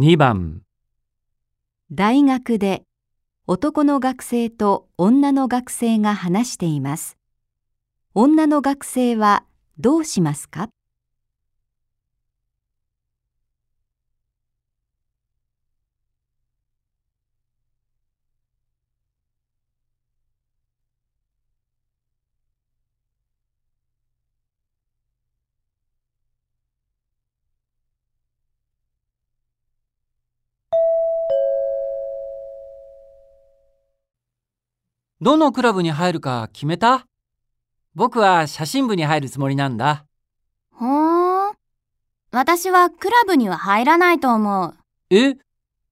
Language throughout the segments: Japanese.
2番大学で男の学生と女の学生が話しています。女の学生はどうしますか？どのクラブに入るか決めた？僕は写真部に入るつもりなんだ。ほーん。私はクラブには入らないと思う。え？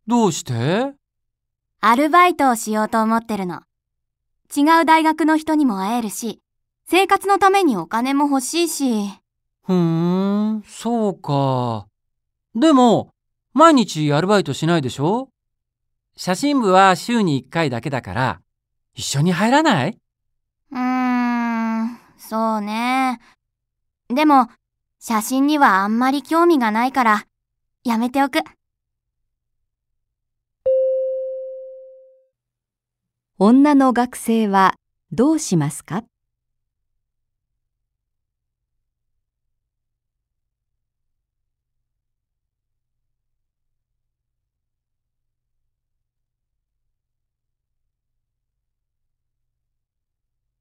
どうして？アルバイトをしようと思ってるの。違う大学の人にも会えるし、生活のためにお金も欲しいし。ふーん、そうか。でも、毎日アルバイトしないでしょ？写真部は週に1回だけだから、一緒に入らない？うーん、そうね。でも、写真にはあんまり興味がないから、やめておく。女の学生はどうしますか？